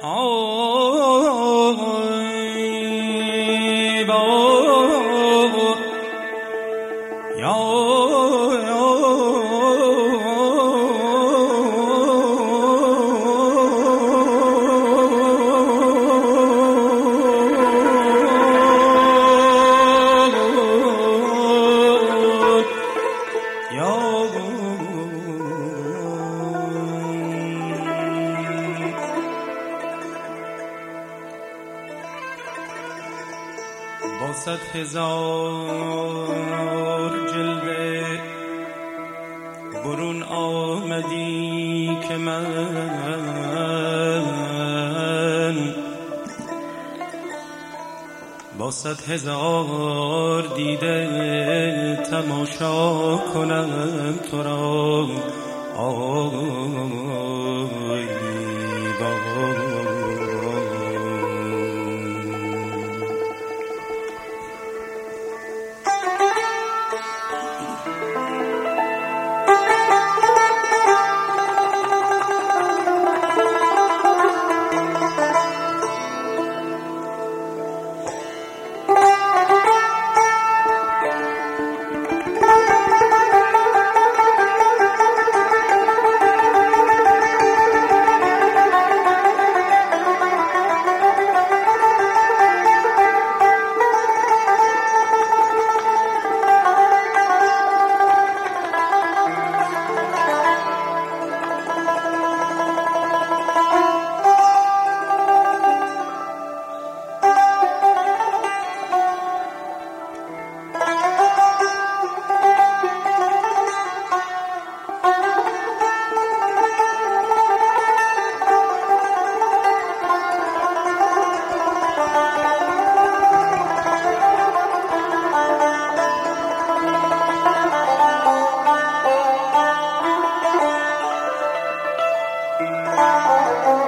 Oh. با صد هزار جلوه برون آمدی که من با صد هزار دیده تماشا کنم تو را. آه Música